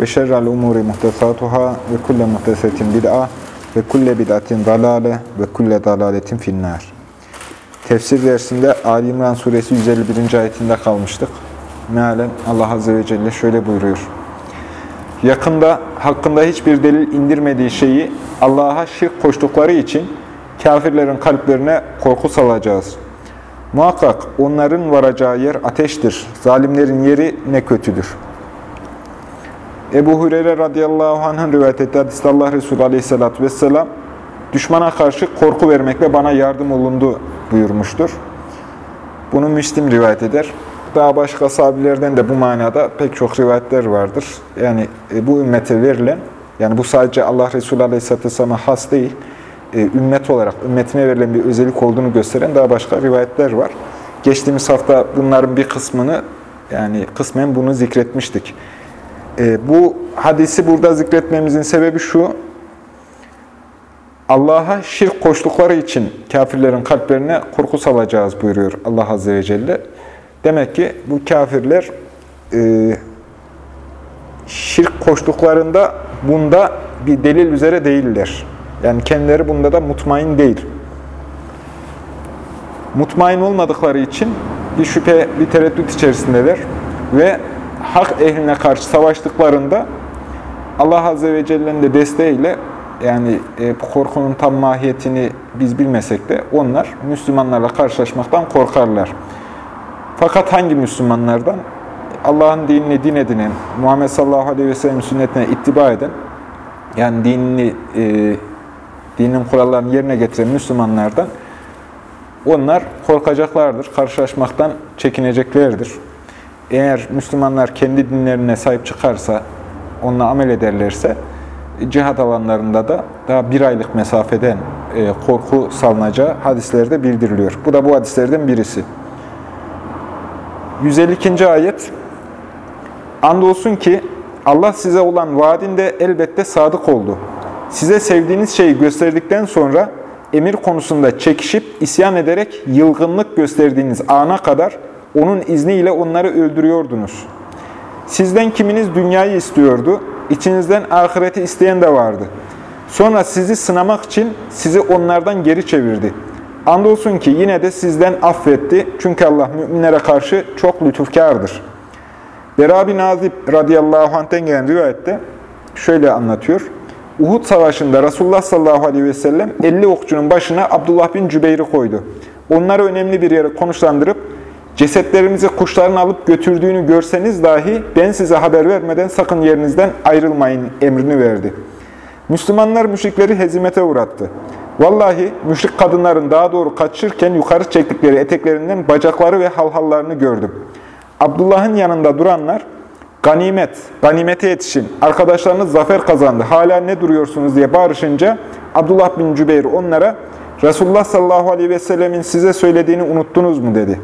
ve şerrel umuri muhtesatuhâ ve kulle muhtesetin bid'a ve kulle bid'atin dalale ve kulle dalaletin finnâr. Tefsir dersinde Ali İmran suresi 151. ayetinde kalmıştık. Mealen Allah Azze ve Celle şöyle buyuruyor. Yakında hakkında hiçbir delil indirmediği şeyi Allah'a şirk koştukları için kafirlerin kalplerine korku salacağız. Muhakkak onların varacağı yer ateştir. Zalimlerin yeri ne kötüdür. Ebu Hureyre radıyallahu anh'ın rivayet ettiği hadiste Allah Resulü aleyhissalatü vesselam düşmana karşı korku vermekle bana yardım olundu buyurmuştur. Bunu Müslim rivayet eder. Daha başka sahabilerden de bu manada pek çok rivayetler vardır. Yani e, bu ümmete verilen, yani bu sadece Allah Resulü aleyhissalatü vesselam'a has değil, e, ümmet olarak, ümmetine verilen bir özellik olduğunu gösteren daha başka rivayetler var. Geçtiğimiz hafta bunların bir kısmını, yani kısmen bunu zikretmiştik. E, bu hadisi burada zikretmemizin sebebi şu, Allah'a şirk koştukları için kafirlerin kalplerine korku salacağız buyuruyor Allah Azze ve Celle. Demek ki bu kafirler e, şirk koştuklarında bunda bir delil üzere değiller. Yani kendileri bunda da mutmain değil. Mutmain olmadıkları için bir şüphe, bir tereddüt içerisindeler ve hak ehline karşı savaştıklarında Allah Azze ve Celle'nin de desteğiyle yani e, korkunun tam mahiyetini biz bilmesek de onlar Müslümanlarla karşılaşmaktan korkarlar. Fakat hangi Müslümanlardan? Allah'ın dinini din edinen, Muhammed sallallahu aleyhi ve sellem sünnetine ittiba eden, yani dinini, e, dinin kurallarını yerine getiren Müslümanlardan onlar korkacaklardır, karşılaşmaktan çekineceklerdir. Eğer Müslümanlar kendi dinlerine sahip çıkarsa, onunla amel ederlerse, cihad alanlarında da daha bir aylık mesafeden e, korku salınacağı hadislerde bildiriliyor. Bu da bu hadislerden birisi. 152. ayet Andolsun ki Allah size olan vaadinde elbette sadık oldu. Size sevdiğiniz şeyi gösterdikten sonra emir konusunda çekişip isyan ederek yılgınlık gösterdiğiniz ana kadar onun izniyle onları öldürüyordunuz. Sizden kiminiz dünyayı istiyordu, içinizden ahireti isteyen de vardı. Sonra sizi sınamak için sizi onlardan geri çevirdi. Andolsun ki yine de sizden affetti. Çünkü Allah müminlere karşı çok lütufkardır. Berabi Nazip radıyallahu anh'ten gelen rivayette şöyle anlatıyor. Uhud savaşında Resulullah sallallahu aleyhi ve sellem 50 okçunun başına Abdullah bin Cübeyr'i koydu. Onları önemli bir yere konuşlandırıp cesetlerimizi kuşların alıp götürdüğünü görseniz dahi ben size haber vermeden sakın yerinizden ayrılmayın emrini verdi. Müslümanlar müşrikleri hezimete uğrattı. Vallahi müşrik kadınların daha doğru kaçırken yukarı çektikleri eteklerinden bacakları ve halhallarını gördüm. Abdullah'ın yanında duranlar, ganimet, ganimete yetişin, arkadaşlarınız zafer kazandı, hala ne duruyorsunuz diye bağırışınca Abdullah bin Cübeyr onlara, Resulullah sallallahu aleyhi ve sellemin size söylediğini unuttunuz mu dedi.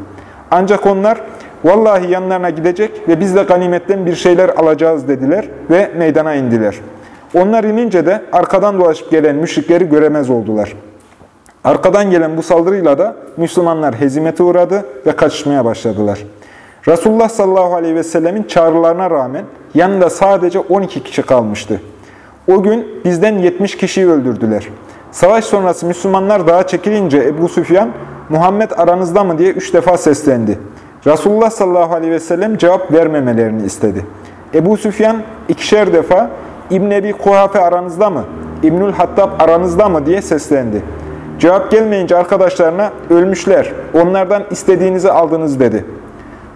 Ancak onlar, vallahi yanlarına gidecek ve biz de ganimetten bir şeyler alacağız dediler ve meydana indiler. Onlar inince de arkadan dolaşıp gelen müşrikleri göremez oldular. Arkadan gelen bu saldırıyla da Müslümanlar hezimete uğradı ve kaçışmaya başladılar. Resulullah sallallahu aleyhi ve sellemin çağrılarına rağmen yanında sadece 12 kişi kalmıştı. O gün bizden 70 kişiyi öldürdüler. Savaş sonrası Müslümanlar dağa çekilince Ebu Süfyan, Muhammed aranızda mı diye üç defa seslendi. Resulullah sallallahu aleyhi ve sellem cevap vermemelerini istedi. Ebu Süfyan ikişer defa İbn Ebi Kuhafe aranızda mı? İbnül Hattab aranızda mı diye seslendi. Cevap gelmeyince arkadaşlarına ölmüşler, onlardan istediğinizi aldınız dedi.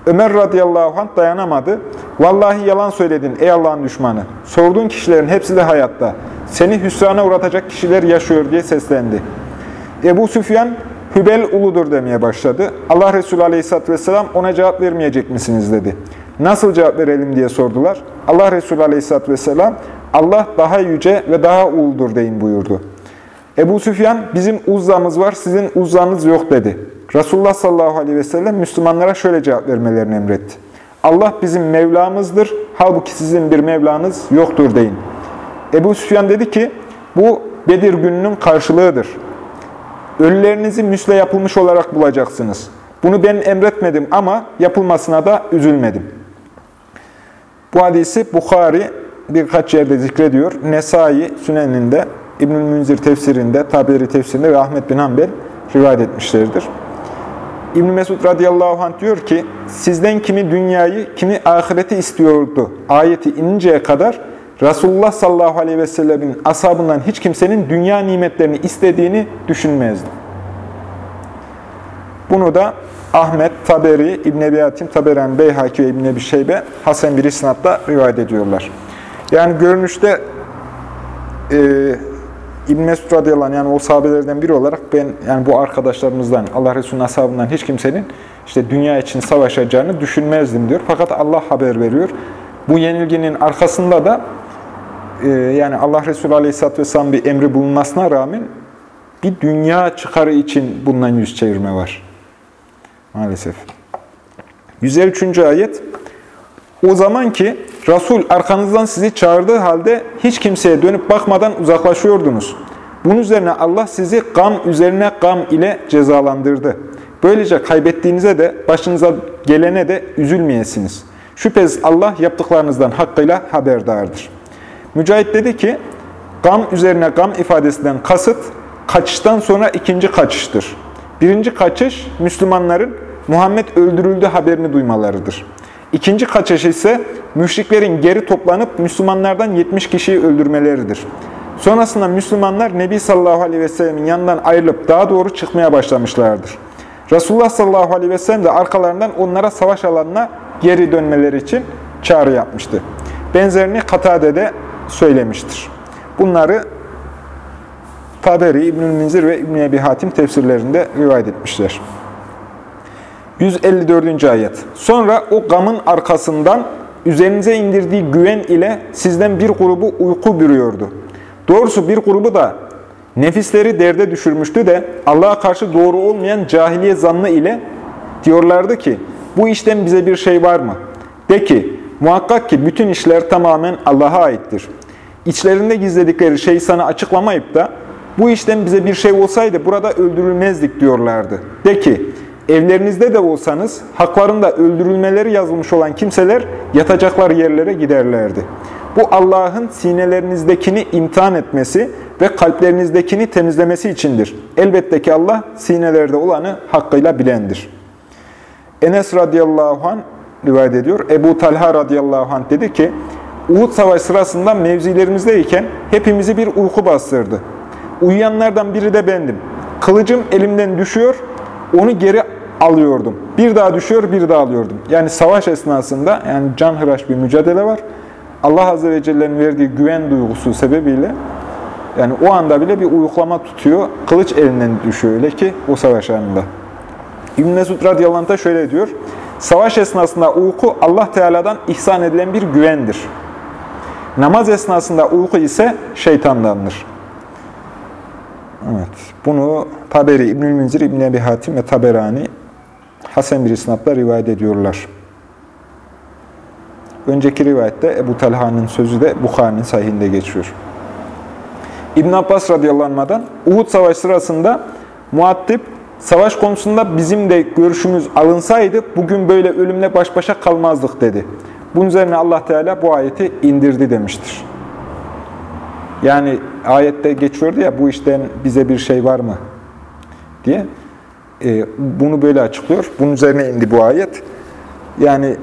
Ömer radıyallahu anh dayanamadı. Vallahi yalan söyledin ey Allah'ın düşmanı. Sorduğun kişilerin hepsi de hayatta. Seni hüsrana uğratacak kişiler yaşıyor diye seslendi. Ebu Süfyan Hübel uludur demeye başladı. Allah Resulü aleyhisselatü vesselam ona cevap vermeyecek misiniz dedi. Nasıl cevap verelim diye sordular. Allah Resulü Aleyhisselatü Vesselam, Allah daha yüce ve daha uludur deyin buyurdu. Ebu Süfyan, bizim uzzamız var, sizin uzzanız yok dedi. Resulullah sallallahu aleyhi ve sellem Müslümanlara şöyle cevap vermelerini emretti. Allah bizim Mevlamızdır, halbuki sizin bir Mevlanız yoktur deyin. Ebu Süfyan dedi ki, bu Bedir gününün karşılığıdır. Ölülerinizi müsle yapılmış olarak bulacaksınız. Bunu ben emretmedim ama yapılmasına da üzülmedim. Bu hadisi Bukhari birkaç yerde zikrediyor. Nesai Sünen'inde, İbnül Münzir tefsirinde, Taberi tefsirinde ve Ahmet bin Hanbel rivayet etmişlerdir. İbn Mesud radıyallahu anh diyor ki, sizden kimi dünyayı, kimi ahireti istiyordu. Ayeti ininceye kadar Resulullah sallallahu aleyhi ve sellemin ashabından hiç kimsenin dünya nimetlerini istediğini düşünmezdim. Bunu da Ahmet, Taberi, İbn Ebi Hatim, Taberen, Beyhaki ve İbn Ebi Şeybe Hasan bir isnatla rivayet ediyorlar. Yani görünüşte e, İbn Mesud radıyallahu anh, yani o sahabelerden biri olarak ben yani bu arkadaşlarımızdan, Allah Resulü'nün ashabından hiç kimsenin işte dünya için savaşacağını düşünmezdim diyor. Fakat Allah haber veriyor. Bu yenilginin arkasında da e, yani Allah Resulü aleyhisselatü vesselam bir emri bulunmasına rağmen bir dünya çıkarı için bundan yüz çevirme var. Maalesef. 153. ayet O zaman ki Resul arkanızdan sizi çağırdığı halde hiç kimseye dönüp bakmadan uzaklaşıyordunuz. Bunun üzerine Allah sizi gam üzerine gam ile cezalandırdı. Böylece kaybettiğinize de başınıza gelene de üzülmeyesiniz. Şüphesiz Allah yaptıklarınızdan hakkıyla haberdardır. Mücahit dedi ki, gam üzerine gam ifadesinden kasıt, kaçıştan sonra ikinci kaçıştır. Birinci kaçış, Müslümanların Muhammed öldürüldü haberini duymalarıdır. İkinci kaçış ise müşriklerin geri toplanıp Müslümanlardan 70 kişiyi öldürmeleridir. Sonrasında Müslümanlar Nebi sallallahu aleyhi ve sellemin yanından ayrılıp daha doğru çıkmaya başlamışlardır. Resulullah sallallahu aleyhi ve sellem de arkalarından onlara savaş alanına geri dönmeleri için çağrı yapmıştı. Benzerini Katade'de söylemiştir. Bunları Taberi, İbnül Minzir ve İbn Ebi Hatim tefsirlerinde rivayet etmişler. 154. ayet. Sonra o gamın arkasından üzerinize indirdiği güven ile sizden bir grubu uyku bürüyordu. Doğrusu bir grubu da nefisleri derde düşürmüştü de Allah'a karşı doğru olmayan cahiliye zannı ile diyorlardı ki bu işten bize bir şey var mı? De ki muhakkak ki bütün işler tamamen Allah'a aittir. İçlerinde gizledikleri şey sana açıklamayıp da bu işten bize bir şey olsaydı burada öldürülmezdik diyorlardı. De ki evlerinizde de olsanız haklarında öldürülmeleri yazılmış olan kimseler yatacakları yerlere giderlerdi. Bu Allah'ın sinelerinizdekini imtihan etmesi ve kalplerinizdekini temizlemesi içindir. Elbette ki Allah sinelerde olanı hakkıyla bilendir. Enes radıyallahu anh rivayet ediyor. Ebu Talha radıyallahu anh dedi ki, Uhud savaşı sırasında mevzilerimizdeyken hepimizi bir uyku bastırdı. Uyuyanlardan biri de bendim. Kılıcım elimden düşüyor, onu geri alıyordum. Bir daha düşüyor, bir daha alıyordum. Yani savaş esnasında yani canhıraş bir mücadele var. Allah Azze ve Celle'nin verdiği güven duygusu sebebiyle yani o anda bile bir uyuklama tutuyor. Kılıç elinden düşüyor öyle ki o savaş anında. İbn-i Mesud radıyallahu şöyle diyor. Savaş esnasında uyku Allah Teala'dan ihsan edilen bir güvendir. Namaz esnasında uyku ise şeytandandır. Evet, bunu Taberi, İbnül Münzir, İbn Ebi Hatim ve Taberani Hasan bir isnatla rivayet ediyorlar. Önceki rivayette Ebu Talha'nın sözü de Bukhari'nin sahihinde geçiyor. İbn Abbas radıyallahu anh'dan Uhud savaşı sırasında muattip savaş konusunda bizim de görüşümüz alınsaydı bugün böyle ölümle baş başa kalmazdık dedi. Bunun üzerine Allah Teala bu ayeti indirdi demiştir. Yani ayette geçiyordu ya bu işten bize bir şey var mı diye. E, bunu böyle açıklıyor. Bunun üzerine indi bu ayet. Yani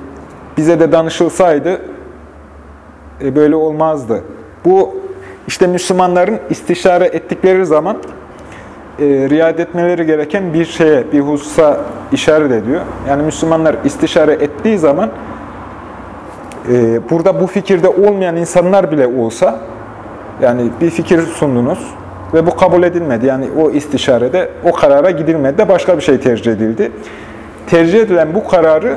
bize de danışılsaydı e, böyle olmazdı. Bu işte Müslümanların istişare ettikleri zaman e, riayet etmeleri gereken bir şeye, bir hususa işaret ediyor. Yani Müslümanlar istişare ettiği zaman burada bu fikirde olmayan insanlar bile olsa yani bir fikir sundunuz ve bu kabul edilmedi. Yani o istişarede o karara gidilmedi de başka bir şey tercih edildi. Tercih edilen bu kararı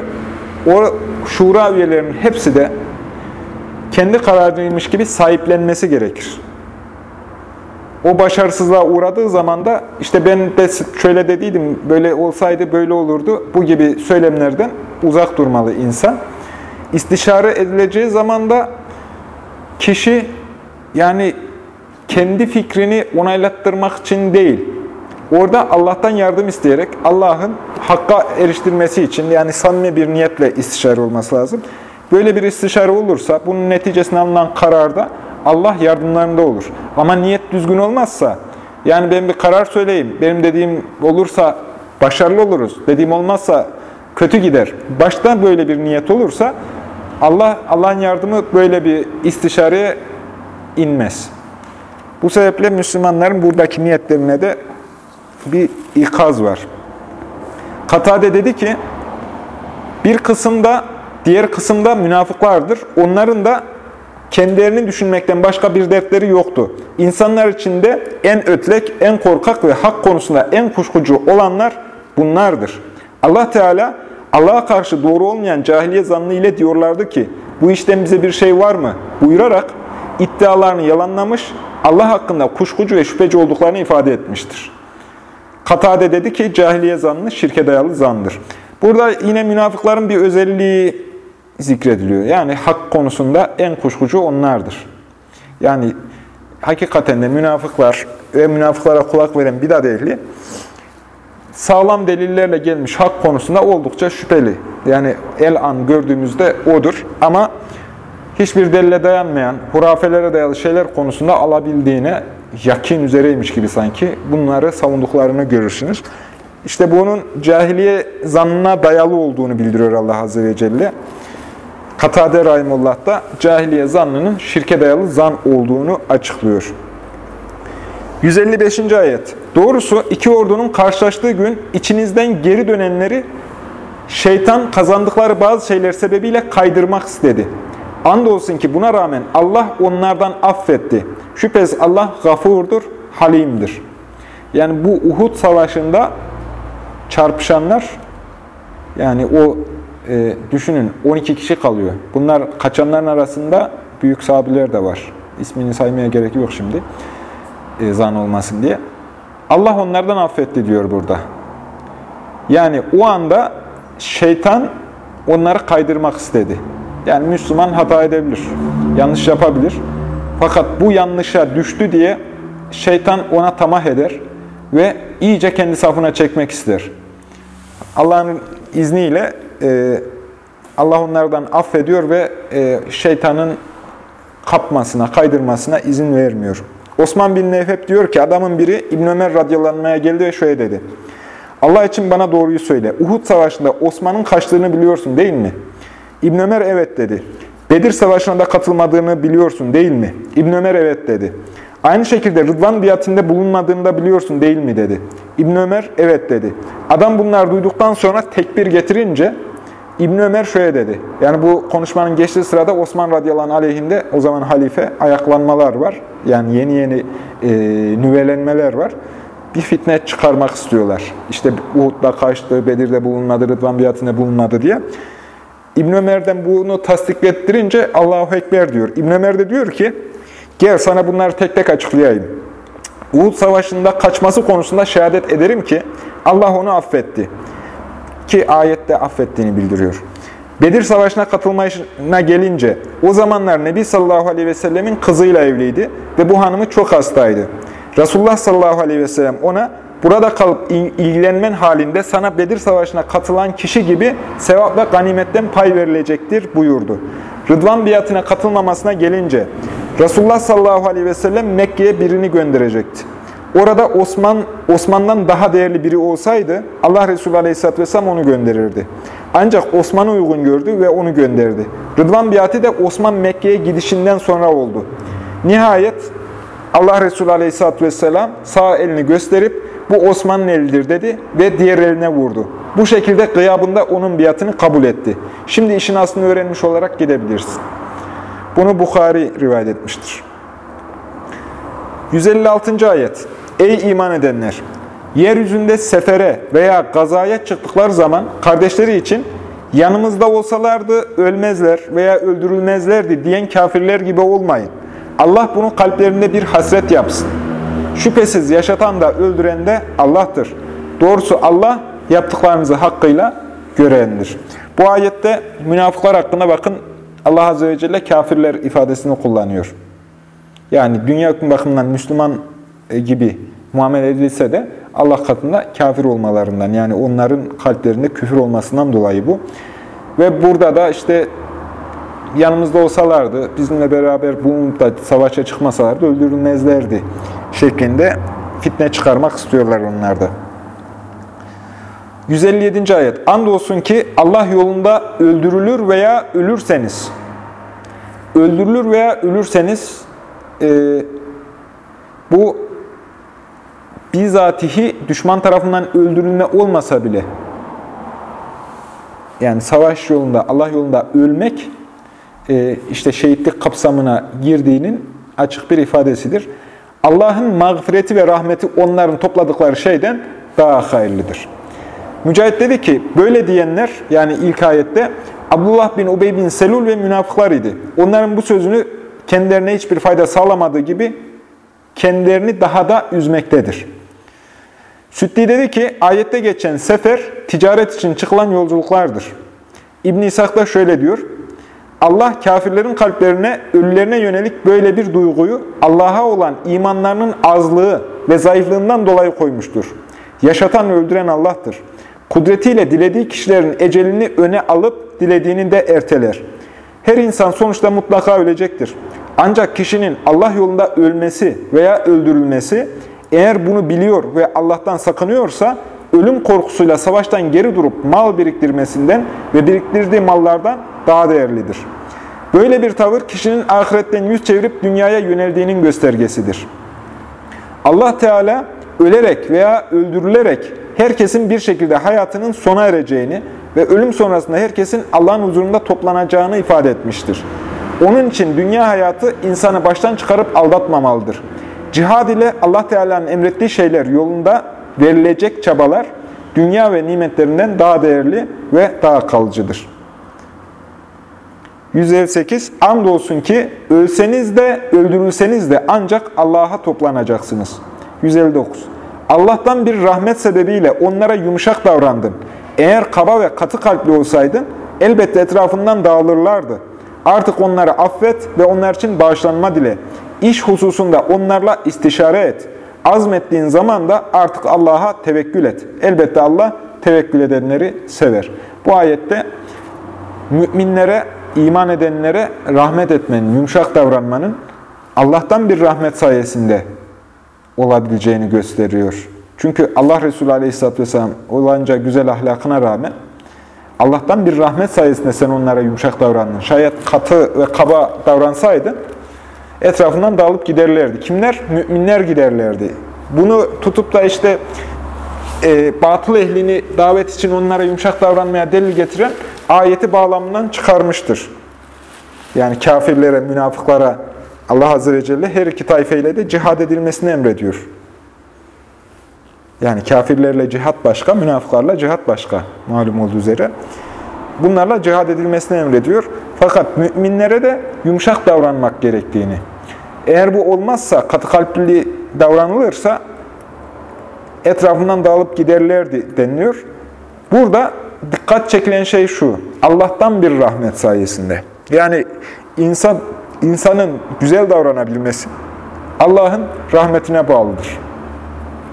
o şura üyelerinin hepsi de kendi kararıymış gibi sahiplenmesi gerekir. O başarısızlığa uğradığı zaman da işte ben de şöyle dediydim, böyle olsaydı böyle olurdu. Bu gibi söylemlerden uzak durmalı insan. İstişare edileceği zaman da kişi yani kendi fikrini onaylattırmak için değil, orada Allah'tan yardım isteyerek Allah'ın hakka eriştirmesi için yani samimi bir niyetle istişare olması lazım. Böyle bir istişare olursa bunun neticesinde alınan kararda Allah yardımlarında olur. Ama niyet düzgün olmazsa, yani ben bir karar söyleyeyim, benim dediğim olursa başarılı oluruz, dediğim olmazsa kötü gider. Baştan böyle bir niyet olursa Allah Allah'ın yardımı böyle bir istişareye inmez. Bu sebeple Müslümanların buradaki niyetlerine de bir ikaz var. Katade dedi ki, bir kısımda, diğer kısımda münafıklardır. Onların da kendilerini düşünmekten başka bir dertleri yoktu. İnsanlar içinde en ötlek, en korkak ve hak konusunda en kuşkucu olanlar bunlardır. Allah Teala Allah'a karşı doğru olmayan cahiliye zannı ile diyorlardı ki bu işten bize bir şey var mı? buyurarak iddialarını yalanlamış, Allah hakkında kuşkucu ve şüpheci olduklarını ifade etmiştir. Katade dedi ki cahiliye zannı şirke dayalı zandır. Burada yine münafıkların bir özelliği zikrediliyor. Yani hak konusunda en kuşkucu onlardır. Yani hakikaten de münafıklar ve münafıklara kulak veren bidat ehli sağlam delillerle gelmiş hak konusunda oldukça şüpheli. Yani el an gördüğümüzde odur. Ama hiçbir delile dayanmayan, hurafelere dayalı şeyler konusunda alabildiğine yakin üzereymiş gibi sanki bunları savunduklarını görürsünüz. İşte bunun cahiliye zannına dayalı olduğunu bildiriyor Allah Azze ve Celle. Katade Rahimullah da cahiliye zannının şirke dayalı zan olduğunu açıklıyor. 155. ayet. Doğrusu iki ordunun karşılaştığı gün içinizden geri dönenleri şeytan kazandıkları bazı şeyler sebebiyle kaydırmak istedi. Andolsun ki buna rağmen Allah onlardan affetti. Şüphesiz Allah gafurdur, halimdir. Yani bu Uhud savaşında çarpışanlar, yani o e, düşünün 12 kişi kalıyor. Bunlar kaçanların arasında büyük sahabiler de var. İsmini saymaya gerek yok şimdi. E, zan olmasın diye. Allah onlardan affetti diyor burada. Yani o anda şeytan onları kaydırmak istedi. Yani Müslüman hata edebilir, yanlış yapabilir. Fakat bu yanlışa düştü diye şeytan ona tamah eder ve iyice kendi safına çekmek ister. Allah'ın izniyle e, Allah onlardan affediyor ve e, şeytanın kapmasına, kaydırmasına izin vermiyor. Osman bin Nefep diyor ki adamın biri İbn Ömer radyalanmaya geldi ve şöyle dedi. Allah için bana doğruyu söyle. Uhud savaşında Osman'ın kaçtığını biliyorsun değil mi? İbn Ömer evet dedi. Bedir savaşına da katılmadığını biliyorsun değil mi? İbn Ömer evet dedi. Aynı şekilde Rıdvan biatinde bulunmadığını da biliyorsun değil mi dedi. İbn Ömer evet dedi. Adam bunlar duyduktan sonra tekbir getirince İbn Ömer şöyle dedi. Yani bu konuşmanın geçtiği sırada Osman radıyallahu aleyhinde o zaman halife ayaklanmalar var. Yani yeni yeni e, nüvelenmeler var. Bir fitne çıkarmak istiyorlar. İşte Uhud'da kaçtı, Bedir'de bulunmadı, Rıdvan biatinde bulunmadı diye. İbn Ömer'den bunu tasdiklettirince Allahu Ekber diyor. İbn Ömer de diyor ki, gel sana bunları tek tek açıklayayım. Uhud Savaşı'nda kaçması konusunda şehadet ederim ki Allah onu affetti. Ki ayette affettiğini bildiriyor. Bedir Savaşı'na katılmayışına gelince o zamanlar Nebi sallallahu aleyhi ve sellemin kızıyla evliydi ve bu hanımı çok hastaydı. Resulullah sallallahu aleyhi ve sellem ona burada kalıp ilgilenmen halinde sana Bedir Savaşı'na katılan kişi gibi sevap ve ganimetten pay verilecektir buyurdu. Rıdvan biatına katılmamasına gelince Resulullah sallallahu aleyhi ve sellem Mekke'ye birini gönderecekti. Orada Osman Osman'dan daha değerli biri olsaydı Allah Resulü Aleyhisselatü Vesselam onu gönderirdi. Ancak Osman'ı uygun gördü ve onu gönderdi. Rıdvan biati de Osman Mekke'ye gidişinden sonra oldu. Nihayet Allah Resulü Aleyhisselatü Vesselam sağ elini gösterip bu Osman'ın elidir dedi ve diğer eline vurdu. Bu şekilde gıyabında onun biatını kabul etti. Şimdi işin aslını öğrenmiş olarak gidebilirsin. Bunu Bukhari rivayet etmiştir. 156. ayet. Ey iman edenler! Yeryüzünde sefere veya gazaya çıktıkları zaman kardeşleri için yanımızda olsalardı ölmezler veya öldürülmezlerdi diyen kafirler gibi olmayın. Allah bunu kalplerinde bir hasret yapsın. Şüphesiz yaşatan da öldüren de Allah'tır. Doğrusu Allah yaptıklarınızı hakkıyla görendir. Bu ayette münafıklar hakkında bakın Allah Azze ve Celle kafirler ifadesini kullanıyor. Yani dünya bakımından Müslüman e, gibi muamele edilse de Allah katında kafir olmalarından yani onların kalplerinde küfür olmasından dolayı bu. Ve burada da işte yanımızda olsalardı, bizimle beraber bulunup da savaşa çıkmasalardı öldürülmezlerdi şeklinde fitne çıkarmak istiyorlar onlarda. 157. ayet. Andolsun ki Allah yolunda öldürülür veya ölürseniz, öldürülür veya ölürseniz e, bu bizatihi düşman tarafından öldürülme olmasa bile yani savaş yolunda, Allah yolunda ölmek işte şehitlik kapsamına girdiğinin açık bir ifadesidir. Allah'ın mağfireti ve rahmeti onların topladıkları şeyden daha hayırlıdır. Mücahit dedi ki, böyle diyenler, yani ilk ayette, Abdullah bin Ubey bin Selul ve münafıklar idi. Onların bu sözünü kendilerine hiçbir fayda sağlamadığı gibi, kendilerini daha da üzmektedir. Süddi dedi ki, ayette geçen sefer, ticaret için çıkılan yolculuklardır. İbn-i İshak da şöyle diyor, Allah kafirlerin kalplerine, ölülerine yönelik böyle bir duyguyu Allah'a olan imanlarının azlığı ve zayıflığından dolayı koymuştur. Yaşatan ve öldüren Allah'tır. Kudretiyle dilediği kişilerin ecelini öne alıp dilediğini de erteler. Her insan sonuçta mutlaka ölecektir. Ancak kişinin Allah yolunda ölmesi veya öldürülmesi eğer bunu biliyor ve Allah'tan sakınıyorsa ölüm korkusuyla savaştan geri durup mal biriktirmesinden ve biriktirdiği mallardan daha değerlidir. Böyle bir tavır kişinin ahiretten yüz çevirip dünyaya yöneldiğinin göstergesidir. Allah Teala ölerek veya öldürülerek herkesin bir şekilde hayatının sona ereceğini ve ölüm sonrasında herkesin Allah'ın huzurunda toplanacağını ifade etmiştir. Onun için dünya hayatı insanı baştan çıkarıp aldatmamalıdır. Cihad ile Allah Teala'nın emrettiği şeyler yolunda verilecek çabalar dünya ve nimetlerinden daha değerli ve daha kalıcıdır. 158. Andolsun ki ölseniz de öldürülseniz de ancak Allah'a toplanacaksınız. 159. Allah'tan bir rahmet sebebiyle onlara yumuşak davrandın. Eğer kaba ve katı kalpli olsaydın elbette etrafından dağılırlardı. Artık onları affet ve onlar için bağışlanma dile. İş hususunda onlarla istişare et. Azmettiğin zaman da artık Allah'a tevekkül et. Elbette Allah tevekkül edenleri sever. Bu ayette müminlere, iman edenlere rahmet etmenin, yumuşak davranmanın Allah'tan bir rahmet sayesinde olabileceğini gösteriyor. Çünkü Allah Resulü Aleyhisselatü Vesselam olanca güzel ahlakına rağmen Allah'tan bir rahmet sayesinde sen onlara yumuşak davrandın. Şayet katı ve kaba davransaydın etrafından dağılıp giderlerdi. Kimler? Müminler giderlerdi. Bunu tutup da işte e, batıl ehlini davet için onlara yumuşak davranmaya delil getiren ayeti bağlamından çıkarmıştır. Yani kafirlere, münafıklara Allah Azze ve Celle her iki tayfeyle de cihad edilmesini emrediyor. Yani kafirlerle cihat başka, münafıklarla cihat başka malum olduğu üzere. Bunlarla cihad edilmesini emrediyor. Fakat müminlere de yumuşak davranmak gerektiğini. Eğer bu olmazsa, katı kalpli davranılırsa etrafından dağılıp giderlerdi deniliyor. Burada dikkat çekilen şey şu, Allah'tan bir rahmet sayesinde. Yani insan insanın güzel davranabilmesi Allah'ın rahmetine bağlıdır.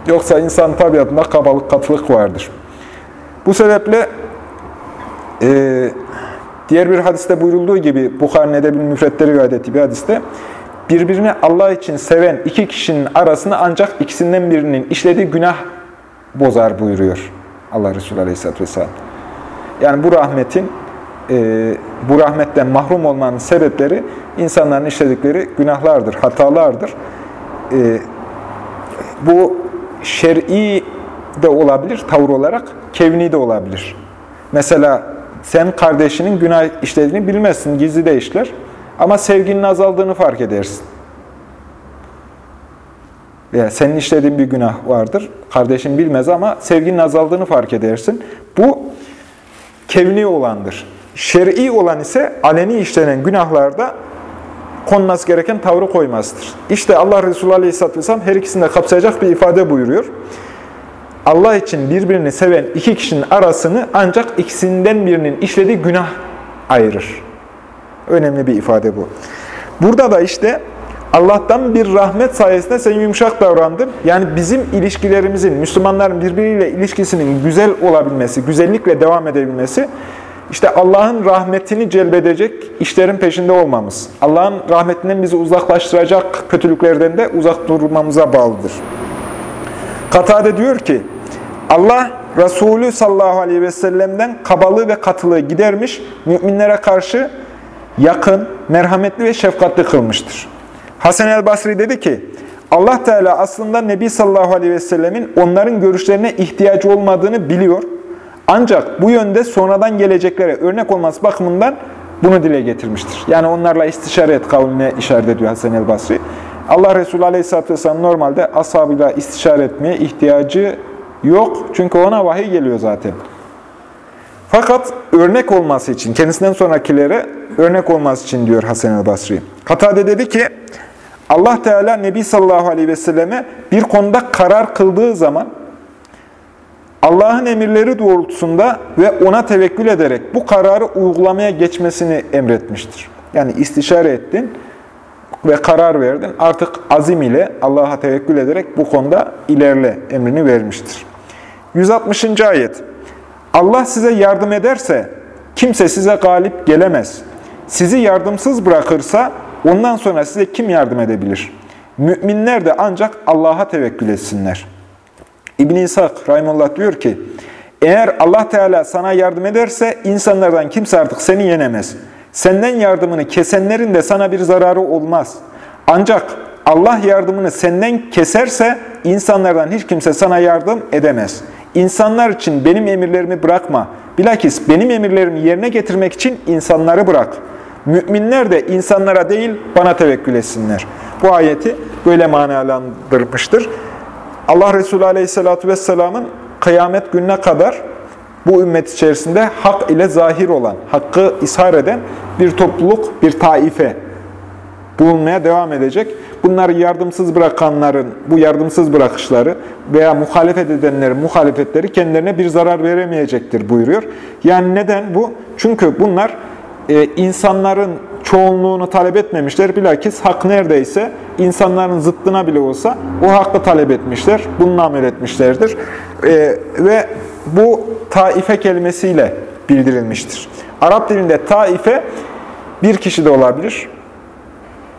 Yoksa insan tabiatında kabalık, katılık vardır. Bu sebeple e, diğer bir hadiste buyurulduğu gibi Bukhari'nin Edebil Müfretleri rivayet bir hadiste birbirini Allah için seven iki kişinin arasını ancak ikisinden birinin işlediği günah bozar buyuruyor Allah Resulü Aleyhisselatü Vesselam. Yani bu rahmetin, e, bu rahmetten mahrum olmanın sebepleri insanların işledikleri günahlardır, hatalardır. E, bu şer'i de olabilir tavır olarak, kevni de olabilir. Mesela sen kardeşinin günah işlediğini bilmezsin, gizli de işler. Ama sevginin azaldığını fark edersin. Yani senin işlediğin bir günah vardır. Kardeşin bilmez ama sevginin azaldığını fark edersin. Bu kevni olandır. Şer'i olan ise aleni işlenen günahlarda konması gereken tavrı koymasıdır. İşte Allah Resulü Aleyhisselatü Vesselam her ikisini de kapsayacak bir ifade buyuruyor. Allah için birbirini seven iki kişinin arasını ancak ikisinden birinin işlediği günah ayırır. Önemli bir ifade bu. Burada da işte Allah'tan bir rahmet sayesinde sen yumuşak davrandın. Yani bizim ilişkilerimizin, Müslümanların birbiriyle ilişkisinin güzel olabilmesi, güzellikle devam edebilmesi, işte Allah'ın rahmetini celbedecek işlerin peşinde olmamız. Allah'ın rahmetinden bizi uzaklaştıracak kötülüklerden de uzak durmamıza bağlıdır. Katade diyor ki, Allah Resulü sallallahu aleyhi ve sellem'den kabalığı ve katılığı gidermiş, müminlere karşı yakın, merhametli ve şefkatli kılmıştır. Hasan el Basri dedi ki, Allah Teala aslında Nebi sallallahu aleyhi ve sellemin onların görüşlerine ihtiyacı olmadığını biliyor. Ancak bu yönde sonradan geleceklere örnek olması bakımından bunu dile getirmiştir. Yani onlarla istişare et kavline işaret ediyor Hasan el Basri. Allah Resulü aleyhisselatü vesselam normalde ashabıyla istişare etmeye ihtiyacı yok. Çünkü ona vahiy geliyor zaten. Fakat örnek olması için, kendisinden sonrakilere örnek olması için diyor Hasan el Basri. Katade dedi ki, Allah Teala Nebi sallallahu aleyhi ve selleme bir konuda karar kıldığı zaman Allah'ın emirleri doğrultusunda ve ona tevekkül ederek bu kararı uygulamaya geçmesini emretmiştir. Yani istişare ettin ve karar verdin. Artık azim ile Allah'a tevekkül ederek bu konuda ilerle emrini vermiştir. 160. ayet Allah size yardım ederse kimse size galip gelemez. Sizi yardımsız bırakırsa ondan sonra size kim yardım edebilir? Müminler de ancak Allah'a tevekkül etsinler. İbn-i İshak Rahimullah diyor ki, eğer Allah Teala sana yardım ederse insanlardan kimse artık seni yenemez. Senden yardımını kesenlerin de sana bir zararı olmaz. Ancak Allah yardımını senden keserse insanlardan hiç kimse sana yardım edemez. İnsanlar için benim emirlerimi bırakma. Bilakis benim emirlerimi yerine getirmek için insanları bırak. Müminler de insanlara değil bana tevekkül etsinler. Bu ayeti böyle manalandırmıştır. Allah Resulü Aleyhisselatü Vesselam'ın kıyamet gününe kadar bu ümmet içerisinde hak ile zahir olan, hakkı ishar eden bir topluluk, bir taife bulunmaya devam edecek. Bunları yardımsız bırakanların bu yardımsız bırakışları veya muhalefet edenlerin muhalefetleri kendilerine bir zarar veremeyecektir buyuruyor. Yani neden bu? Çünkü bunlar e, insanların çoğunluğunu talep etmemişler. Bilakis hak neredeyse insanların zıttına bile olsa o hakkı talep etmişler. Bununla amel etmişlerdir. E, ve bu taife kelimesiyle bildirilmiştir. Arap dilinde taife bir kişi de olabilir,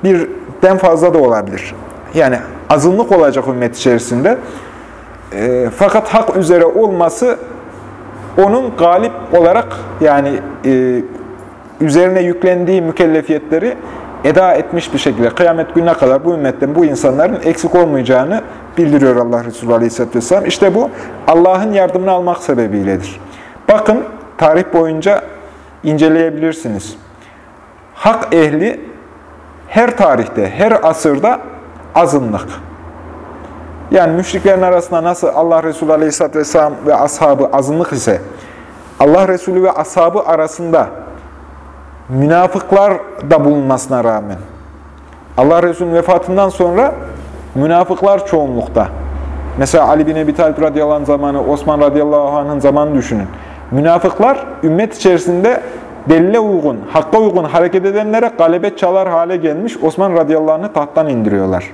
birden fazla da olabilir. Yani azınlık olacak ümmet içerisinde. E, fakat hak üzere olması onun galip olarak yani e, üzerine yüklendiği mükellefiyetleri eda etmiş bir şekilde kıyamet gününe kadar bu ümmetten bu insanların eksik olmayacağını bildiriyor Allah Resulü Aleyhisselatü Vesselam. İşte bu Allah'ın yardımını almak sebebiyledir. Bakın tarih boyunca inceleyebilirsiniz. Hak ehli her tarihte, her asırda azınlık. Yani müşriklerin arasında nasıl Allah Resulü Aleyhisselatü Vesselam ve ashabı azınlık ise Allah Resulü ve ashabı arasında münafıklar da bulunmasına rağmen Allah Resulü'nün vefatından sonra münafıklar çoğunlukta. Mesela Ali bin Ebi Talib radıyallahu anh zamanı, Osman radıyallahu anh'ın zamanı düşünün. Münafıklar ümmet içerisinde delile uygun, hakka uygun hareket edenlere galebet çalar hale gelmiş Osman radıyallahu tahttan indiriyorlar.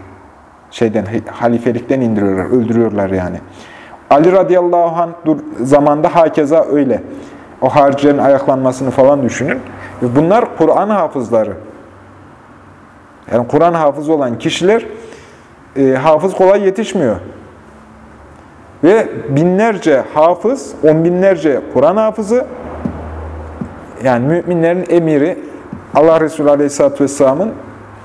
Şeyden, halifelikten indiriyorlar, öldürüyorlar yani. Ali radıyallahu anh zamanda hakeza öyle. O haricilerin ayaklanmasını falan düşünün. Bunlar Kur'an hafızları. Yani Kur'an hafızı olan kişiler e, hafız kolay yetişmiyor. Ve binlerce hafız, on binlerce Kur'an hafızı, yani müminlerin emiri Allah Resulü Aleyhisselatü Vesselam'ın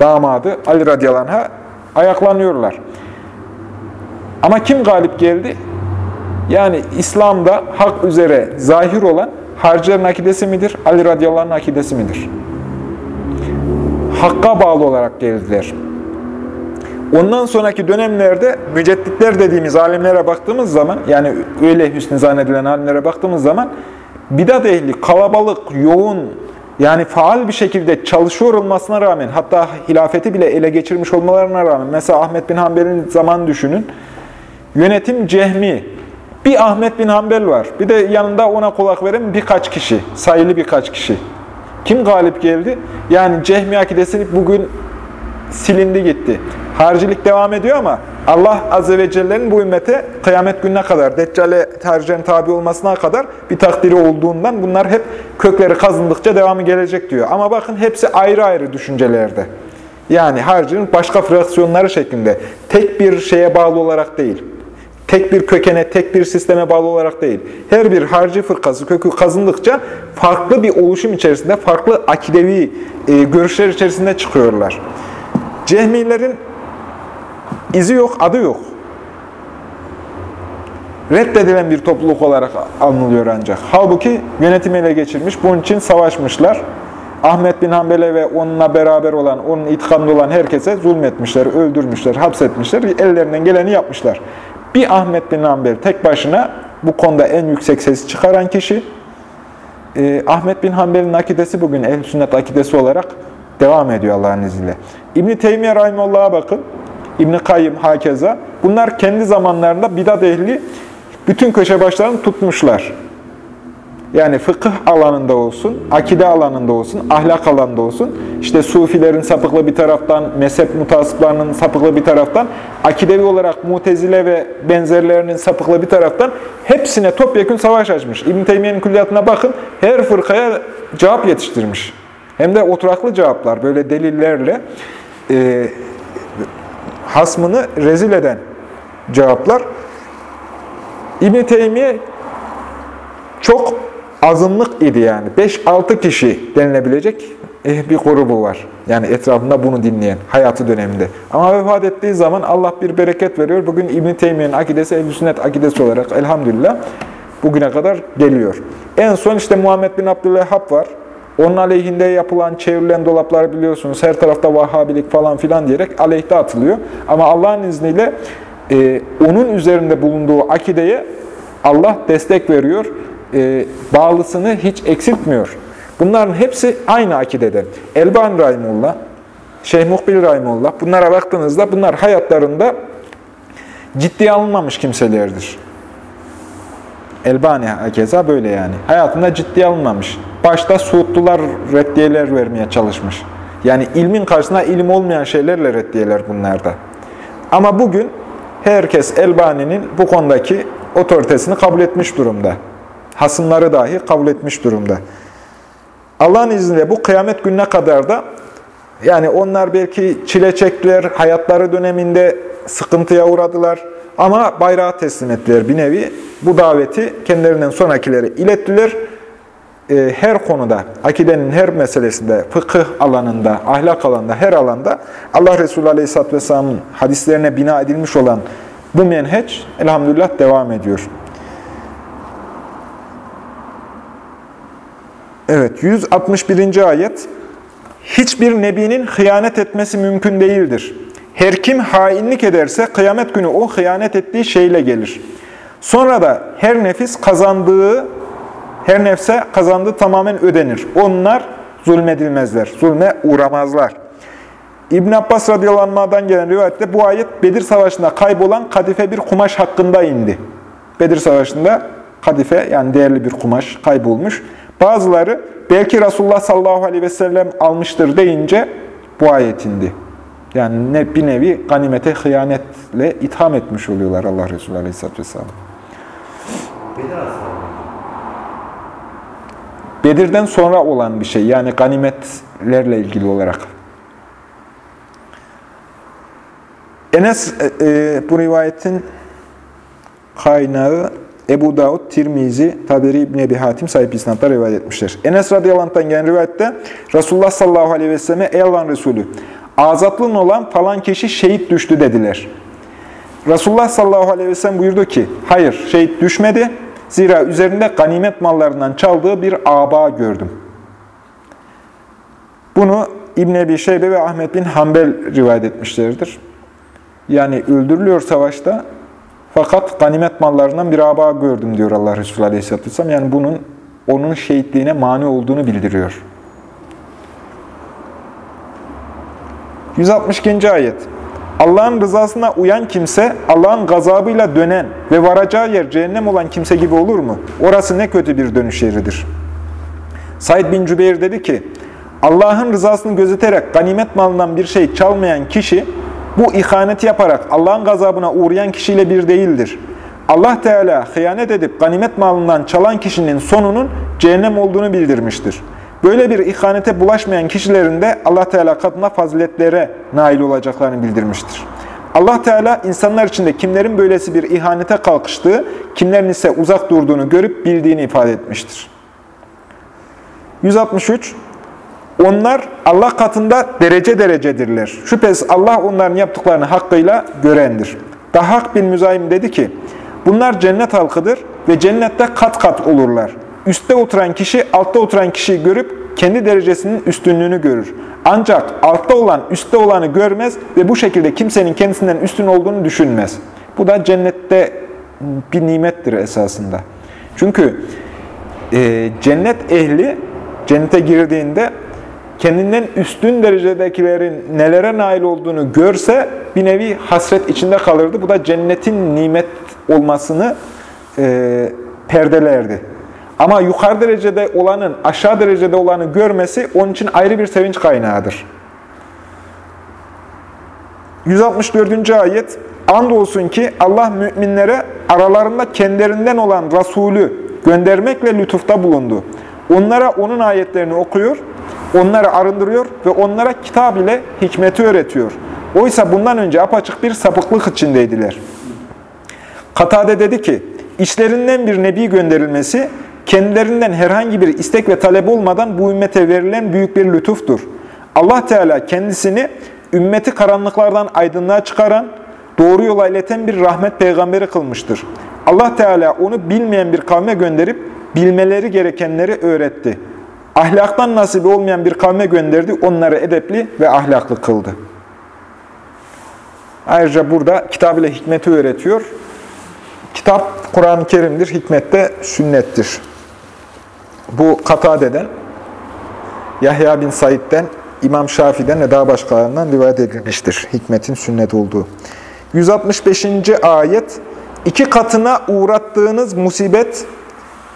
damadı Ali radıyallahu anh'a ayaklanıyorlar. Ama kim galip geldi? Yani İslam'da hak üzere zahir olan harcilerin akidesi midir? Ali radıyallahu anh'ın akidesi midir? Hakka bağlı olarak geldiler. Ondan sonraki dönemlerde mücedditler dediğimiz alimlere baktığımız zaman, yani öyle hüsnü zannedilen alimlere baktığımız zaman, bidat ehli kalabalık, yoğun, yani faal bir şekilde çalışıyor olmasına rağmen, hatta hilafeti bile ele geçirmiş olmalarına rağmen, mesela Ahmet bin Hanbel'in zaman düşünün, yönetim cehmi, bir Ahmet bin Hanbel var, bir de yanında ona kulak veren birkaç kişi, sayılı birkaç kişi. Kim galip geldi? Yani cehmi akidesi bugün silindi gitti. Harcilik devam ediyor ama Allah Azze ve Celle'nin bu ümmete kıyamet gününe kadar, Deccal'e harcen tabi olmasına kadar bir takdiri olduğundan bunlar hep kökleri kazındıkça devamı gelecek diyor. Ama bakın hepsi ayrı ayrı düşüncelerde. Yani harcın başka fraksiyonları şeklinde. Tek bir şeye bağlı olarak değil. Tek bir kökene, tek bir sisteme bağlı olarak değil. Her bir harcı fırkası kökü kazındıkça farklı bir oluşum içerisinde, farklı akidevi e, görüşler içerisinde çıkıyorlar. Cehmilerin izi yok, adı yok. Reddedilen bir topluluk olarak anılıyor ancak. Halbuki yönetim ele geçirmiş, bunun için savaşmışlar. Ahmet bin Hanbel'e ve onunla beraber olan, onun itikadında olan herkese zulmetmişler, öldürmüşler, hapsetmişler, ellerinden geleni yapmışlar. Bir Ahmet bin Hanbel tek başına bu konuda en yüksek sesi çıkaran kişi, e, Ahmet bin Hanbel'in akidesi bugün ehl sünnet akidesi olarak devam ediyor Allah'ın izniyle. İbn-i Teymiye Rahimullah'a bakın, İbn-i Kayyım hakeza. Bunlar kendi zamanlarında bidat ehli bütün köşe başlarını tutmuşlar. Yani fıkıh alanında olsun, akide alanında olsun, ahlak alanında olsun. İşte sufilerin sapıklı bir taraftan, mezhep mutasıplarının sapıklı bir taraftan, akidevi olarak mutezile ve benzerlerinin sapıklı bir taraftan hepsine topyekun savaş açmış. İbn Teymiye'nin külliyatına bakın, her fırkaya cevap yetiştirmiş. Hem de oturaklı cevaplar, böyle delillerle e, hasmını rezil eden cevaplar. İbn Teymiye çok azınlık idi yani. 5-6 kişi denilebilecek eh, bir grubu var. Yani etrafında bunu dinleyen hayatı döneminde. Ama vefat ettiği zaman Allah bir bereket veriyor. Bugün İbn Teymiye'nin akidesi ehl sünnet akidesi olarak elhamdülillah bugüne kadar geliyor. En son işte Muhammed bin Abdülvehhab var. Onun aleyhinde yapılan, çevrilen dolapları biliyorsunuz. Her tarafta Vahhabilik falan filan diyerek aleyhte atılıyor. Ama Allah'ın izniyle e, onun üzerinde bulunduğu akideye Allah destek veriyor. E, bağlısını hiç eksiltmiyor. Bunların hepsi aynı akidede. Elban Rahimullah, Şeyh Muhbil Rahimullah, bunlara baktığınızda bunlar hayatlarında ciddiye alınmamış kimselerdir. Elbani hakeza böyle yani. Hayatında ciddiye alınmamış. Başta Suudlular reddiyeler vermeye çalışmış. Yani ilmin karşısında ilim olmayan şeylerle reddiyeler bunlarda. Ama bugün herkes Elbani'nin bu konudaki otoritesini kabul etmiş durumda. Hasımları dahi kabul etmiş durumda. Allah'ın izniyle bu kıyamet gününe kadar da yani onlar belki çile çektiler, hayatları döneminde sıkıntıya uğradılar ama bayrağı teslim ettiler bir nevi. Bu daveti kendilerinden sonrakilere ilettiler. Ee, her konuda, akidenin her meselesinde, fıkıh alanında, ahlak alanında, her alanda Allah Resulü Aleyhisselatü Vesselam'ın hadislerine bina edilmiş olan bu menheç elhamdülillah devam ediyor. Evet, 161. ayet. Hiçbir nebinin hıyanet etmesi mümkün değildir. Her kim hainlik ederse kıyamet günü o hıyanet ettiği şeyle gelir. Sonra da her nefis kazandığı, her nefse kazandığı tamamen ödenir. Onlar zulmedilmezler, zulme uğramazlar. İbn Abbas radıyallahu gelen rivayette bu ayet Bedir Savaşı'nda kaybolan kadife bir kumaş hakkında indi. Bedir Savaşı'nda kadife yani değerli bir kumaş kaybolmuş. Bazıları belki Resulullah sallallahu aleyhi ve sellem almıştır deyince bu ayet indi. Yani ne, bir nevi ganimete hıyanetle itham etmiş oluyorlar Allah Resulü aleyhisselatü vesselam. Bedir'den sonra olan bir şey. Yani ganimetlerle ilgili olarak. Enes e, e, bu rivayetin kaynağı Ebu Davud, Tirmizi, Taberi İbni Ebi Hatim sahip isnatlar rivayet etmişler. Enes radıyallahu anh'tan gelen rivayette Resulullah sallallahu aleyhi ve selleme ey Allah'ın Resulü azatlığın olan falan kişi şehit düştü dediler. Resulullah sallallahu aleyhi ve sellem buyurdu ki hayır şehit düşmedi. Zira üzerinde ganimet mallarından çaldığı bir aba gördüm. Bunu İbn Ebi Şeybe ve Ahmet bin Hanbel rivayet etmişlerdir. Yani öldürülüyor savaşta fakat ganimet mallarından bir aba gördüm diyor Allah Resulü Aleyhisselatü Vesselam. Yani bunun onun şehitliğine mani olduğunu bildiriyor. 162. ayet Allah'ın rızasına uyan kimse, Allah'ın gazabıyla dönen ve varacağı yer cehennem olan kimse gibi olur mu? Orası ne kötü bir dönüş yeridir. Said bin Cübeyr dedi ki, Allah'ın rızasını gözeterek ganimet malından bir şey çalmayan kişi, bu ihaneti yaparak Allah'ın gazabına uğrayan kişiyle bir değildir. Allah Teala hıyanet edip ganimet malından çalan kişinin sonunun cehennem olduğunu bildirmiştir. Böyle bir ihanete bulaşmayan kişilerin de Allah Teala katına faziletlere nail olacaklarını bildirmiştir. Allah Teala insanlar içinde kimlerin böylesi bir ihanete kalkıştığı, kimlerin ise uzak durduğunu görüp bildiğini ifade etmiştir. 163 Onlar Allah katında derece derecedirler. Şüphesiz Allah onların yaptıklarını hakkıyla görendir. Dahak bin Müzayim dedi ki, Bunlar cennet halkıdır ve cennette kat kat olurlar. Üste oturan kişi altta oturan kişiyi görüp kendi derecesinin üstünlüğünü görür. Ancak altta olan üstte olanı görmez ve bu şekilde kimsenin kendisinden üstün olduğunu düşünmez. Bu da cennette bir nimettir esasında. Çünkü e, cennet ehli cennete girdiğinde kendinden üstün derecedekilerin nelere nail olduğunu görse bir nevi hasret içinde kalırdı. Bu da cennetin nimet olmasını e, perdelerdi. Ama yukarı derecede olanın aşağı derecede olanı görmesi onun için ayrı bir sevinç kaynağıdır. 164. ayet Andolsun ki Allah müminlere aralarında kendilerinden olan Resulü göndermekle lütufta bulundu. Onlara onun ayetlerini okuyor, onları arındırıyor ve onlara kitap ile hikmeti öğretiyor. Oysa bundan önce apaçık bir sapıklık içindeydiler. Katade dedi ki, işlerinden bir nebi gönderilmesi, kendilerinden herhangi bir istek ve talep olmadan bu ümmete verilen büyük bir lütuftur. Allah Teala kendisini ümmeti karanlıklardan aydınlığa çıkaran, doğru yola ileten bir rahmet peygamberi kılmıştır. Allah Teala onu bilmeyen bir kavme gönderip bilmeleri gerekenleri öğretti. Ahlaktan nasibi olmayan bir kavme gönderdi, onları edepli ve ahlaklı kıldı. Ayrıca burada kitab ile hikmeti öğretiyor. Kitap Kur'an-ı Kerim'dir, hikmet de sünnettir. Bu Katade'den, Yahya bin Said'den, İmam Şafii'den ve daha başkalarından rivayet edilmiştir. Hikmetin sünnet olduğu. 165. ayet, iki katına uğrattığınız musibet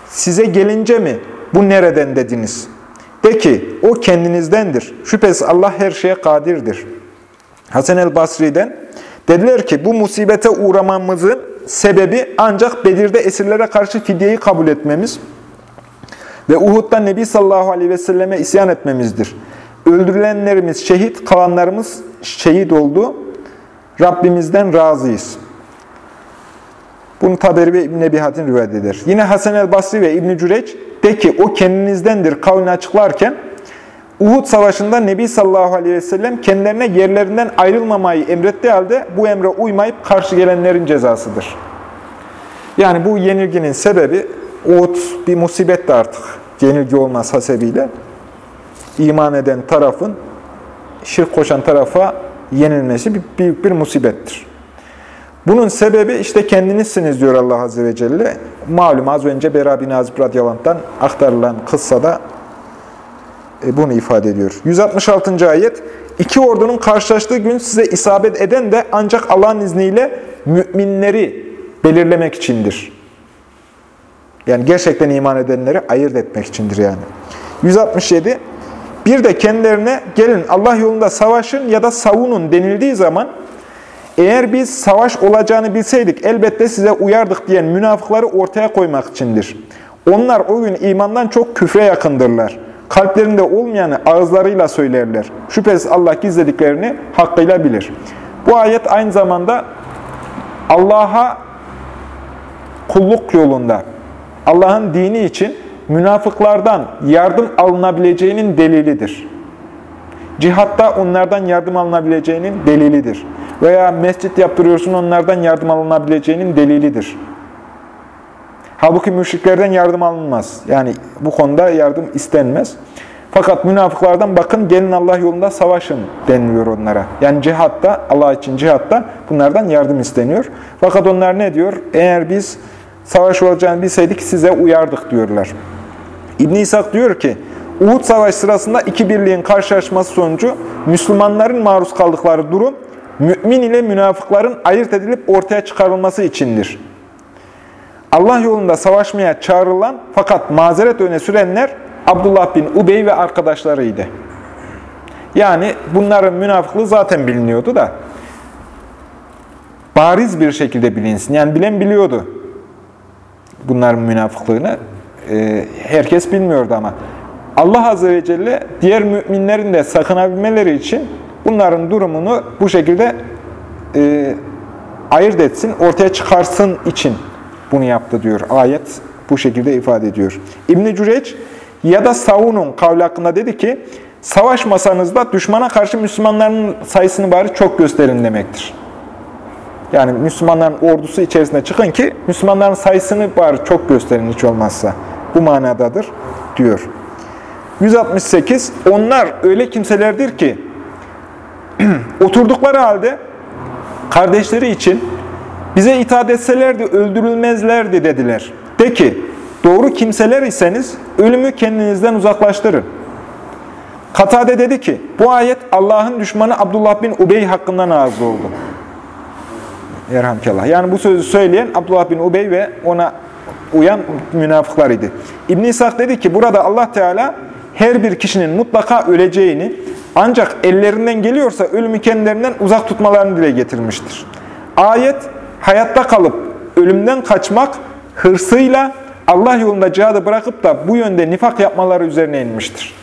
size gelince mi bu nereden dediniz? De ki o kendinizdendir. Şüphesiz Allah her şeye kadirdir. Hasan el Basri'den dediler ki bu musibete uğramamızın sebebi ancak Bedir'de esirlere karşı fidyeyi kabul etmemiz ve Uhud'da Nebi sallallahu aleyhi ve selleme isyan etmemizdir. Öldürülenlerimiz şehit, kalanlarımız şehit oldu. Rabbimizden razıyız. Bunu Taberi ve İbn-i Ebihat'in rivayet eder. Yine Hasan el-Basri ve İbn-i Cüreç de ki o kendinizdendir kavlini açıklarken Uhud Savaşı'nda Nebi sallallahu aleyhi ve sellem kendilerine yerlerinden ayrılmamayı emrettiği halde bu emre uymayıp karşı gelenlerin cezasıdır. Yani bu yenilginin sebebi Uhud bir musibetti artık. Yenilgi olmaz hasebiyle. iman eden tarafın şirk koşan tarafa yenilmesi büyük bir musibettir. Bunun sebebi işte kendinizsiniz diyor Allah Azze ve Celle. Malum az önce Bera bin Azib radyalantan aktarılan kıssada e, bunu ifade ediyor. 166. ayet, iki ordunun karşılaştığı gün size isabet eden de ancak Allah'ın izniyle müminleri belirlemek içindir. Yani gerçekten iman edenleri ayırt etmek içindir yani. 167. Bir de kendilerine gelin Allah yolunda savaşın ya da savunun denildiği zaman eğer biz savaş olacağını bilseydik elbette size uyardık diyen münafıkları ortaya koymak içindir. Onlar o gün imandan çok küfre yakındırlar. Kalplerinde olmayanı ağızlarıyla söylerler. Şüphesiz Allah gizlediklerini hakkıyla bilir. Bu ayet aynı zamanda Allah'a kulluk yolunda, Allah'ın dini için münafıklardan yardım alınabileceğinin delilidir. Cihatta onlardan yardım alınabileceğinin delilidir. Veya mescit yaptırıyorsun onlardan yardım alınabileceğinin delilidir. Halbuki müşriklerden yardım alınmaz. Yani bu konuda yardım istenmez. Fakat münafıklardan bakın gelin Allah yolunda savaşın deniliyor onlara. Yani cihatta, Allah için cihatta bunlardan yardım isteniyor. Fakat onlar ne diyor? Eğer biz savaş olacağını bilseydik size uyardık diyorlar. İbn İshak diyor ki, Uhud Savaşı sırasında iki birliğin karşılaşması sonucu Müslümanların maruz kaldıkları durum, mümin ile münafıkların ayırt edilip ortaya çıkarılması içindir. Allah yolunda savaşmaya çağrılan fakat mazeret öne sürenler Abdullah bin Ubey ve arkadaşlarıydı. Yani bunların münafıklığı zaten biliniyordu da bariz bir şekilde bilinsin. Yani bilen biliyordu bunların münafıklığını. Ee, herkes bilmiyordu ama. Allah Azze ve Celle diğer müminlerin de sakınabilmeleri için bunların durumunu bu şekilde e, ayırt etsin, ortaya çıkarsın için bunu yaptı diyor. Ayet bu şekilde ifade ediyor. İbn-i Cüreç ya da Savun'un kavli hakkında dedi ki, savaşmasanız düşmana karşı Müslümanların sayısını bari çok gösterin demektir. Yani Müslümanların ordusu içerisinde çıkın ki Müslümanların sayısını bari çok gösterin hiç olmazsa. Bu manadadır diyor. 168. Onlar öyle kimselerdir ki oturdukları halde kardeşleri için bize itaat etselerdi öldürülmezlerdi dediler. De ki doğru kimseler iseniz ölümü kendinizden uzaklaştırın. Katade dedi ki bu ayet Allah'ın düşmanı Abdullah bin Ubey hakkında nazil oldu. Yerhamkallah. Yani bu sözü söyleyen Abdullah bin Ubey ve ona uyan münafıklar idi. İbn İshak dedi ki burada Allah Teala her bir kişinin mutlaka öleceğini ancak ellerinden geliyorsa ölümü kendilerinden uzak tutmalarını dile getirmiştir. Ayet hayatta kalıp ölümden kaçmak hırsıyla Allah yolunda cihadı bırakıp da bu yönde nifak yapmaları üzerine inmiştir.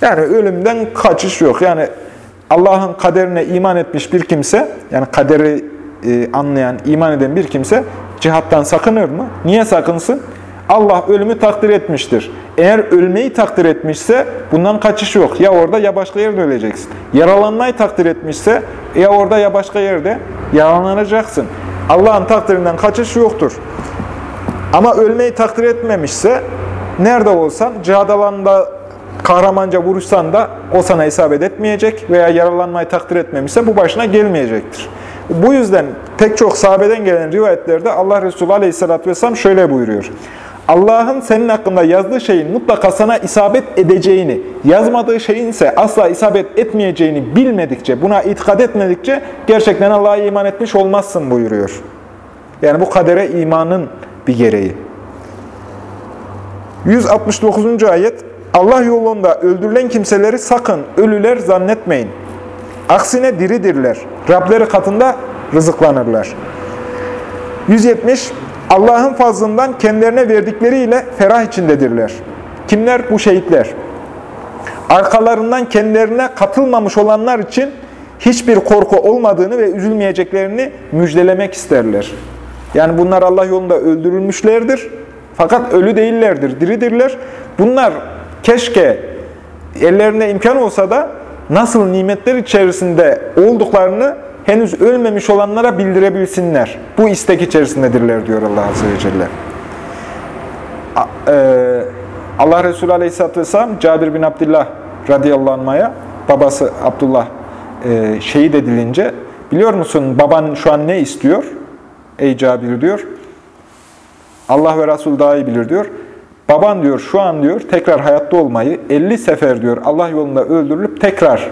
Yani ölümden kaçış yok. Yani Allah'ın kaderine iman etmiş bir kimse, yani kaderi e, anlayan, iman eden bir kimse cihattan sakınır mı? Niye sakınsın? Allah ölümü takdir etmiştir. Eğer ölmeyi takdir etmişse bundan kaçış yok. Ya orada ya başka yerde öleceksin. Yaralanmayı takdir etmişse ya orada ya başka yerde yaralanacaksın. Allah'ın takdirinden kaçış yoktur. Ama ölmeyi takdir etmemişse nerede olsan cihad alanında kahramanca vuruşsan da o sana isabet etmeyecek veya yaralanmayı takdir etmemişse bu başına gelmeyecektir. Bu yüzden pek çok sahabeden gelen rivayetlerde Allah Resulü Aleyhisselatü Vesselam şöyle buyuruyor. Allah'ın senin hakkında yazdığı şeyin mutlaka sana isabet edeceğini, yazmadığı şeyin ise asla isabet etmeyeceğini bilmedikçe, buna itikad etmedikçe gerçekten Allah'a iman etmiş olmazsın buyuruyor. Yani bu kadere imanın bir gereği. 169. ayet Allah yolunda öldürülen kimseleri sakın ölüler zannetmeyin. Aksine diridirler. Rableri katında rızıklanırlar. 170. Allah'ın fazlından kendilerine verdikleriyle ferah içindedirler. Kimler? Bu şehitler. Arkalarından kendilerine katılmamış olanlar için hiçbir korku olmadığını ve üzülmeyeceklerini müjdelemek isterler. Yani bunlar Allah yolunda öldürülmüşlerdir. Fakat ölü değillerdir, diridirler. Bunlar keşke ellerinde imkan olsa da nasıl nimetler içerisinde olduklarını henüz ölmemiş olanlara bildirebilsinler. Bu istek içerisindedirler diyor Allah Azze ve Celle. E, Allah Resulü Aleyhisselatü Vesselam Cabir bin Abdullah radıyallahu anh'a babası Abdullah e, şehit edilince biliyor musun baban şu an ne istiyor? Ey Cabir diyor. Allah ve Resul daha iyi bilir diyor. Baban diyor şu an diyor tekrar hayatta olmayı 50 sefer diyor Allah yolunda öldürülüp tekrar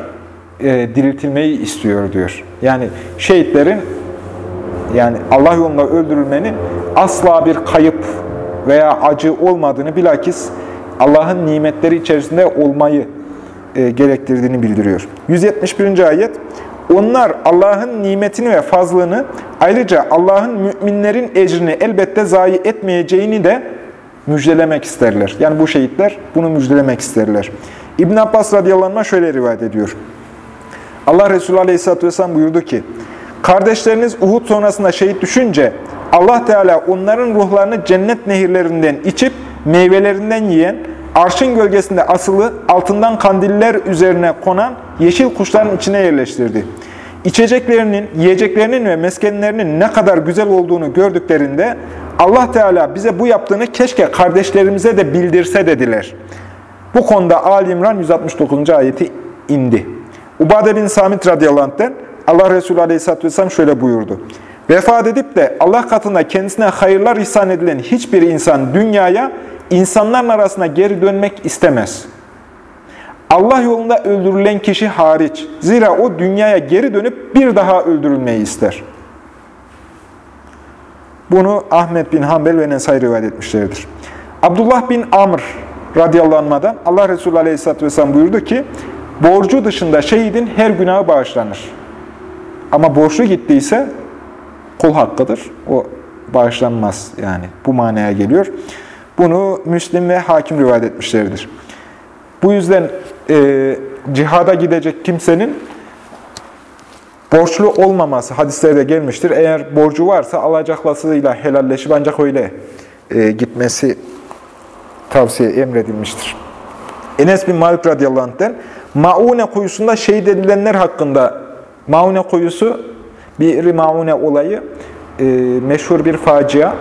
e, diriltilmeyi istiyor diyor. Yani şehitlerin yani Allah yolunda öldürülmenin asla bir kayıp veya acı olmadığını bilakis Allah'ın nimetleri içerisinde olmayı e, gerektirdiğini bildiriyor. 171. ayet onlar Allah'ın nimetini ve fazlını ayrıca Allah'ın müminlerin ecrini elbette zayi etmeyeceğini de müjdelemek isterler. Yani bu şehitler bunu müjdelemek isterler. İbn Abbas radıyallahu anh şöyle rivayet ediyor. Allah Resulü aleyhisselatü vesselam buyurdu ki, Kardeşleriniz Uhud sonrasında şehit düşünce Allah Teala onların ruhlarını cennet nehirlerinden içip meyvelerinden yiyen, arşın gölgesinde asılı altından kandiller üzerine konan yeşil kuşların içine yerleştirdi. İçeceklerinin, yiyeceklerinin ve meskenlerinin ne kadar güzel olduğunu gördüklerinde Allah Teala bize bu yaptığını keşke kardeşlerimize de bildirse dediler. Bu konuda Ali İmran 169. ayeti indi. Ubade bin Samit radıyallahu anh'ten Allah Resulü aleyhisselatü vesselam şöyle buyurdu. Vefat edip de Allah katında kendisine hayırlar ihsan edilen hiçbir insan dünyaya insanların arasına geri dönmek istemez. Allah yolunda öldürülen kişi hariç. Zira o dünyaya geri dönüp bir daha öldürülmeyi ister. Bunu Ahmet bin Hanbel ve Nesai rivayet etmişlerdir. Abdullah bin Amr radıyallahu anh'dan Allah Resulü aleyhisselatü vesselam buyurdu ki, borcu dışında şehidin her günahı bağışlanır. Ama borçlu gittiyse kul hakkıdır. O bağışlanmaz yani. Bu manaya geliyor. Bunu Müslim ve Hakim rivayet etmişlerdir. Bu yüzden e, cihada gidecek kimsenin borçlu olmaması hadislerde gelmiştir. Eğer borcu varsa alacaklasıyla helalleşip ancak öyle e, gitmesi tavsiye emredilmiştir. Enes bin Malik radıyallahu anh'den Maune kuyusunda şehit edilenler hakkında Maune kuyusu bir Maune olayı e, meşhur bir facia.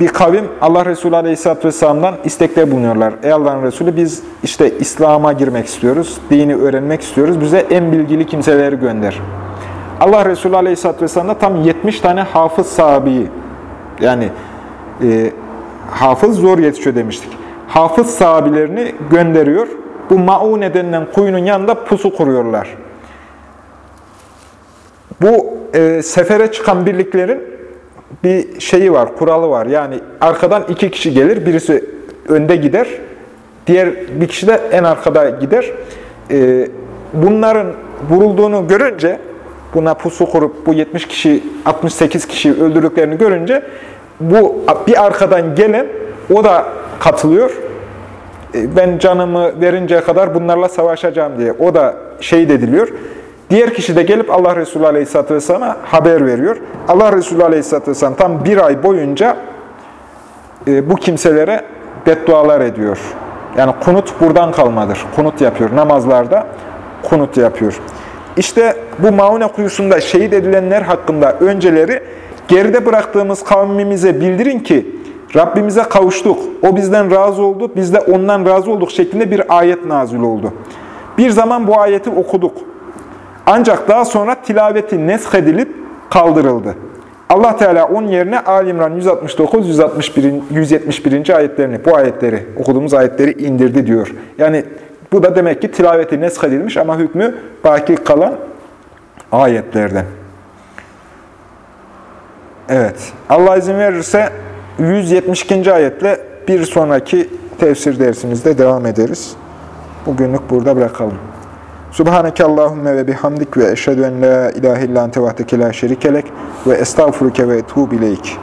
Bir kavim Allah Resulü Aleyhisselatü Vesselam'dan istekte bulunuyorlar. Ey Allah'ın Resulü biz işte İslam'a girmek istiyoruz, dini öğrenmek istiyoruz. Bize en bilgili kimseleri gönder. Allah Resulü Aleyhisselatü Vesselam da tam 70 tane hafız sahabeyi, yani e, hafız zor yetişiyor demiştik. Hafız sahabilerini gönderiyor. Bu Maune denilen kuyunun yanında pusu kuruyorlar. Bu e, sefere çıkan birliklerin bir şeyi var, kuralı var. Yani arkadan iki kişi gelir, birisi önde gider, diğer bir kişi de en arkada gider. Ee, bunların vurulduğunu görünce, buna pusu kurup bu 70 kişi, 68 kişi öldürdüklerini görünce, bu bir arkadan gelen, o da katılıyor. Ee, ben canımı verinceye kadar bunlarla savaşacağım diye. O da şehit ediliyor. Diğer kişi de gelip Allah Resulü Aleyhisselatü Vesselam'a haber veriyor. Allah Resulü Aleyhisselatü Vesselam tam bir ay boyunca e, bu kimselere beddualar ediyor. Yani kunut buradan kalmadır. Kunut yapıyor. Namazlarda kunut yapıyor. İşte bu Maune kuyusunda şehit edilenler hakkında önceleri geride bıraktığımız kavmimize bildirin ki Rabbimize kavuştuk. O bizden razı oldu. Biz de ondan razı olduk şeklinde bir ayet nazil oldu. Bir zaman bu ayeti okuduk. Ancak daha sonra tilaveti neshedilip kaldırıldı. Allah Teala onun yerine Ali İmran 169 161. 171. ayetlerini, bu ayetleri, okuduğumuz ayetleri indirdi diyor. Yani bu da demek ki tilaveti neshedilmiş ama hükmü baki kalan ayetlerden. Evet. Allah izin verirse 172. ayetle bir sonraki tefsir dersimizde devam ederiz. Bugünlük burada bırakalım. Subhaneke Allahümme ve bihamdik ve eşhedü en la ilahe illa ente vahdeke la şerikelek ve estağfuruke ve etûb ileyk.